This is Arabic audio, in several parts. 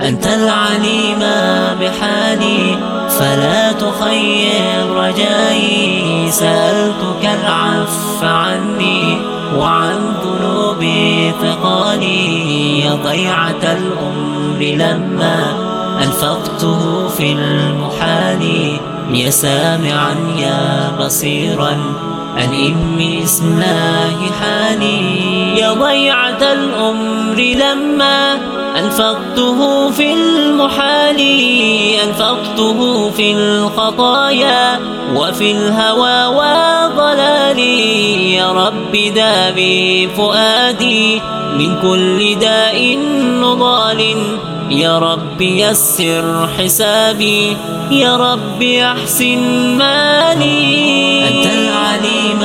أنت العليم بحالي فلا تخير رجائي. سألتك العف عني وعن ذنوبي ثقالي. يا ضيعة الأمر لما أنفقته في المحال. يا سامعا يا بصيرا اسم الله حالي. يا ضيعة الأمر لما أنفقته في المحال أنفقته في الخطايا وفي الهوى وضلالي يا رب دابي فؤادي من كل داء نضال. يا رب يسر حسابي يا رب أحسن مالي. أنت العليم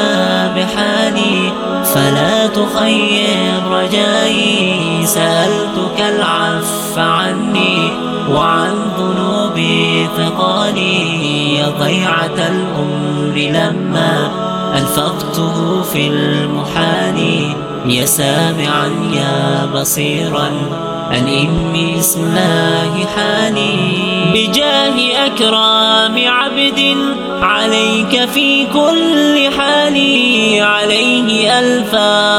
بحالي فلا تخير رجائي. سألتك العف عني وعن ذنوبي ثقالي يا ضيعة الأمر لما أنفقته في المحال. يا سامعا يا بصيرا أنم اسم الله حالي. بجاه أكرام عبد عليك في كل حال عليه ألف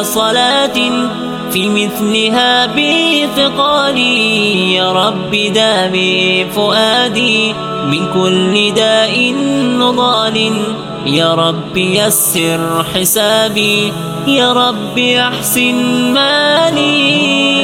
صلاة في مثلها بثقالي. يا رب دامي فؤادي من كل داء نضال. يا رب يسر حسابي يا رب أحسن مالي.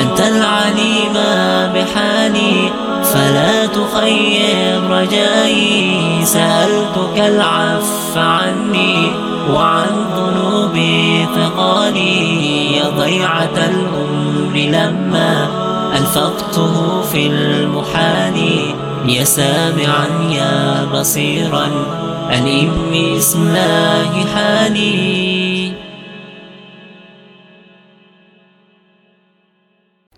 أنت العليم بحالي فلا تخير رجائي. سألتك العف عني وعن ذنوبي ثقالي. يا ضيعة الأمر لما أنفقته في المحال. يا سامعا يا بصيرا أنم اسم الله حالي.